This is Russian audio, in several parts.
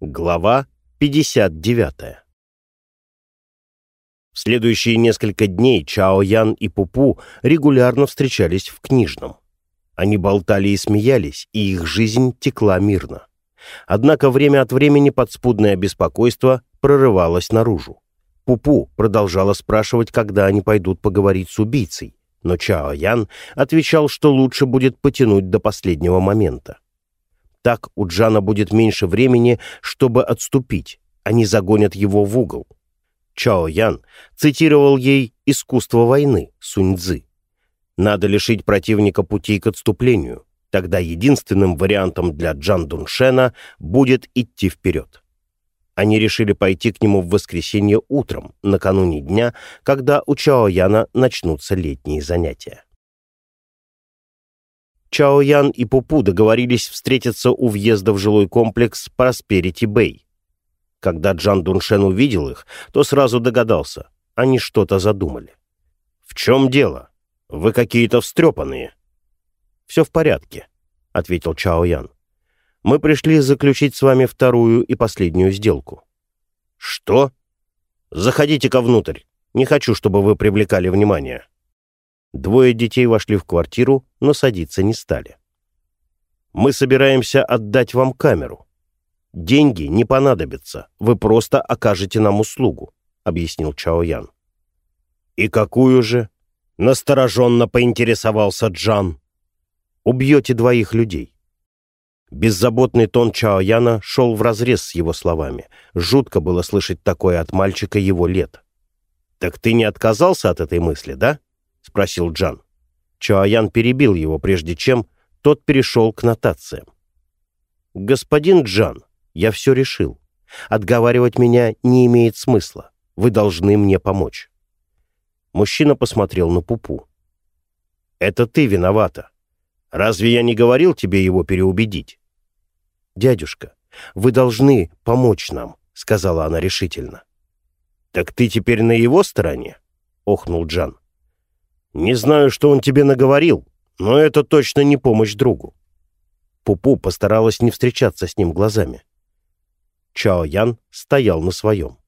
Глава 59 В следующие несколько дней Чао Ян и Пупу регулярно встречались в книжном. Они болтали и смеялись, и их жизнь текла мирно. Однако время от времени подспудное беспокойство прорывалось наружу. Пупу продолжала спрашивать, когда они пойдут поговорить с убийцей, но Чао Ян отвечал, что лучше будет потянуть до последнего момента. Так у Джана будет меньше времени, чтобы отступить. Они загонят его в угол. Чао Ян цитировал ей «Искусство войны» Сунь Цзы. Надо лишить противника пути к отступлению. Тогда единственным вариантом для Джан Дуншена будет идти вперед. Они решили пойти к нему в воскресенье утром, накануне дня, когда у Чао Яна начнутся летние занятия. Чао Ян и Пупу договорились встретиться у въезда в жилой комплекс Просперити Бэй. Когда Джан Дуншен увидел их, то сразу догадался, они что-то задумали. «В чем дело? Вы какие-то встрепанные». «Все в порядке», — ответил Чао Ян. «Мы пришли заключить с вами вторую и последнюю сделку». «Что? Заходите-ка внутрь. Не хочу, чтобы вы привлекали внимание». Двое детей вошли в квартиру, но садиться не стали. «Мы собираемся отдать вам камеру. Деньги не понадобятся, вы просто окажете нам услугу», — объяснил Чао Ян. «И какую же?» — настороженно поинтересовался Джан. «Убьете двоих людей». Беззаботный тон Чао Яна шел вразрез с его словами. Жутко было слышать такое от мальчика его лет. «Так ты не отказался от этой мысли, да?» — спросил Джан. Чоаян перебил его, прежде чем тот перешел к нотациям. «Господин Джан, я все решил. Отговаривать меня не имеет смысла. Вы должны мне помочь». Мужчина посмотрел на Пупу. «Это ты виновата. Разве я не говорил тебе его переубедить?» «Дядюшка, вы должны помочь нам», — сказала она решительно. «Так ты теперь на его стороне?» — охнул Джан. Не знаю, что он тебе наговорил, но это точно не помощь другу. Пупу постаралась не встречаться с ним глазами. Чао Ян стоял на своем.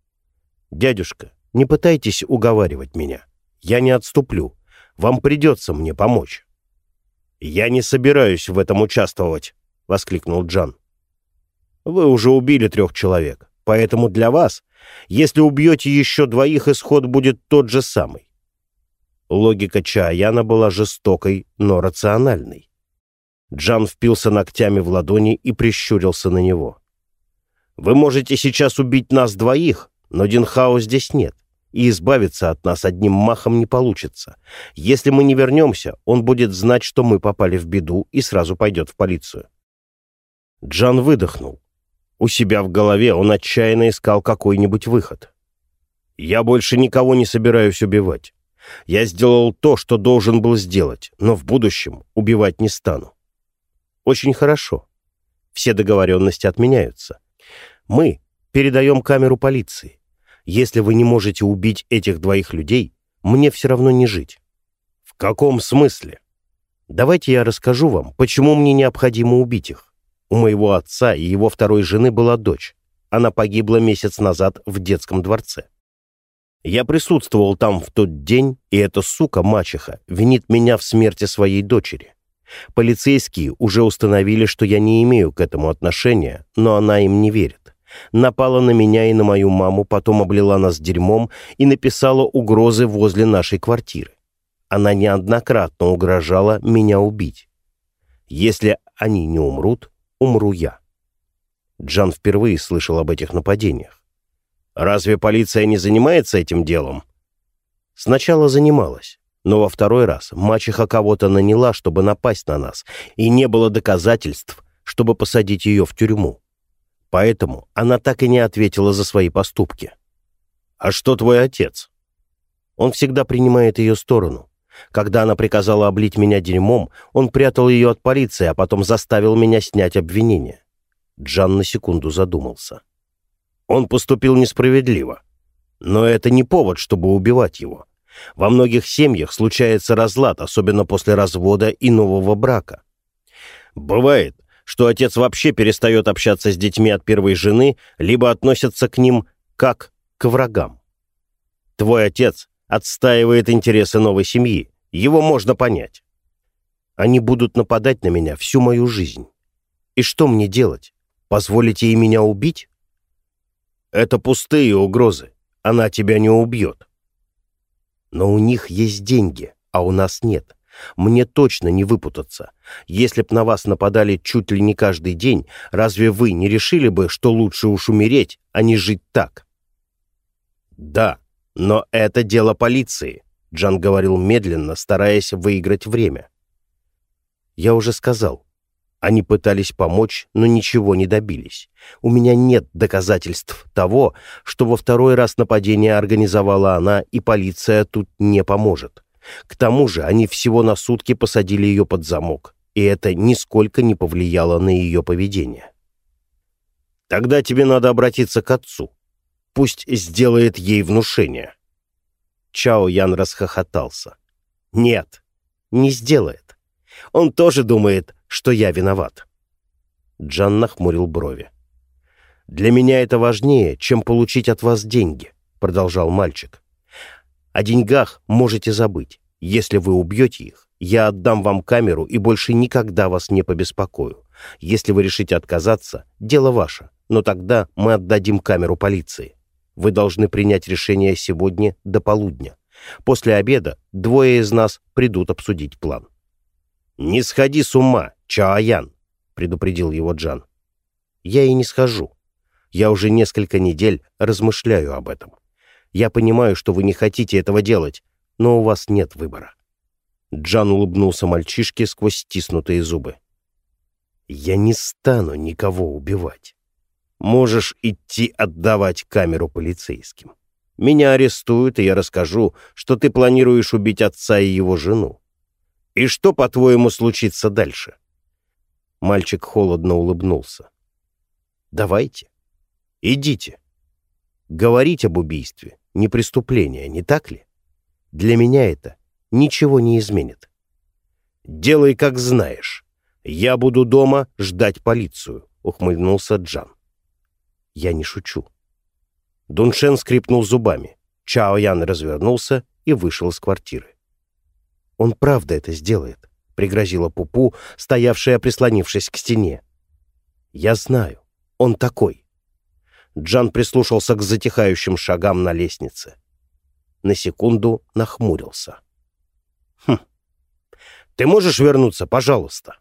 «Дядюшка, не пытайтесь уговаривать меня. Я не отступлю. Вам придется мне помочь». «Я не собираюсь в этом участвовать», — воскликнул Джан. «Вы уже убили трех человек, поэтому для вас, если убьете еще двоих, исход будет тот же самый. Логика Чаяна была жестокой, но рациональной. Джан впился ногтями в ладони и прищурился на него. «Вы можете сейчас убить нас двоих, но Динхао здесь нет, и избавиться от нас одним махом не получится. Если мы не вернемся, он будет знать, что мы попали в беду, и сразу пойдет в полицию». Джан выдохнул. У себя в голове он отчаянно искал какой-нибудь выход. «Я больше никого не собираюсь убивать. Я сделал то, что должен был сделать, но в будущем убивать не стану. Очень хорошо. Все договоренности отменяются. Мы передаем камеру полиции. Если вы не можете убить этих двоих людей, мне все равно не жить. В каком смысле? Давайте я расскажу вам, почему мне необходимо убить их. У моего отца и его второй жены была дочь. Она погибла месяц назад в детском дворце. Я присутствовал там в тот день, и эта сука-мачеха винит меня в смерти своей дочери. Полицейские уже установили, что я не имею к этому отношения, но она им не верит. Напала на меня и на мою маму, потом облила нас дерьмом и написала угрозы возле нашей квартиры. Она неоднократно угрожала меня убить. Если они не умрут, умру я. Джан впервые слышал об этих нападениях. Разве полиция не занимается этим делом? Сначала занималась, но во второй раз мачеха кого-то наняла, чтобы напасть на нас, и не было доказательств, чтобы посадить ее в тюрьму. Поэтому она так и не ответила за свои поступки. «А что твой отец?» Он всегда принимает ее сторону. Когда она приказала облить меня дерьмом, он прятал ее от полиции, а потом заставил меня снять обвинение. Джан на секунду задумался. Он поступил несправедливо. Но это не повод, чтобы убивать его. Во многих семьях случается разлад, особенно после развода и нового брака. Бывает, что отец вообще перестает общаться с детьми от первой жены, либо относится к ним как к врагам. Твой отец отстаивает интересы новой семьи, его можно понять. Они будут нападать на меня всю мою жизнь. И что мне делать? Позволите ей меня убить? Это пустые угрозы. Она тебя не убьет. Но у них есть деньги, а у нас нет. Мне точно не выпутаться. Если б на вас нападали чуть ли не каждый день, разве вы не решили бы, что лучше уж умереть, а не жить так? Да, но это дело полиции, Джан говорил медленно, стараясь выиграть время. Я уже сказал, они пытались помочь, но ничего не добились. У меня нет доказательств того, что во второй раз нападение организовала она, и полиция тут не поможет. К тому же они всего на сутки посадили ее под замок, и это нисколько не повлияло на ее поведение. Тогда тебе надо обратиться к отцу. Пусть сделает ей внушение. Чао Ян расхохотался. Нет, не сделает. Он тоже думает, что я виноват. Джан нахмурил брови. «Для меня это важнее, чем получить от вас деньги», — продолжал мальчик. «О деньгах можете забыть. Если вы убьете их, я отдам вам камеру и больше никогда вас не побеспокою. Если вы решите отказаться, дело ваше, но тогда мы отдадим камеру полиции. Вы должны принять решение сегодня до полудня. После обеда двое из нас придут обсудить план». «Не сходи с ума, Чаоян», — предупредил его Джан. «Я и не схожу. Я уже несколько недель размышляю об этом. Я понимаю, что вы не хотите этого делать, но у вас нет выбора». Джан улыбнулся мальчишке сквозь стиснутые зубы. «Я не стану никого убивать. Можешь идти отдавать камеру полицейским. Меня арестуют, и я расскажу, что ты планируешь убить отца и его жену. И что, по-твоему, случится дальше?» Мальчик холодно улыбнулся. «Давайте. Идите. Говорить об убийстве — не преступление, не так ли? Для меня это ничего не изменит. Делай, как знаешь. Я буду дома ждать полицию», — ухмыльнулся Джан. «Я не шучу». Дуншен скрипнул зубами. Чао Ян развернулся и вышел из квартиры. Он правда это сделает», — пригрозила Пупу, стоявшая, прислонившись к стене. «Я знаю. Он такой». Джан прислушался к затихающим шагам на лестнице. На секунду нахмурился. «Хм. Ты можешь вернуться, пожалуйста?»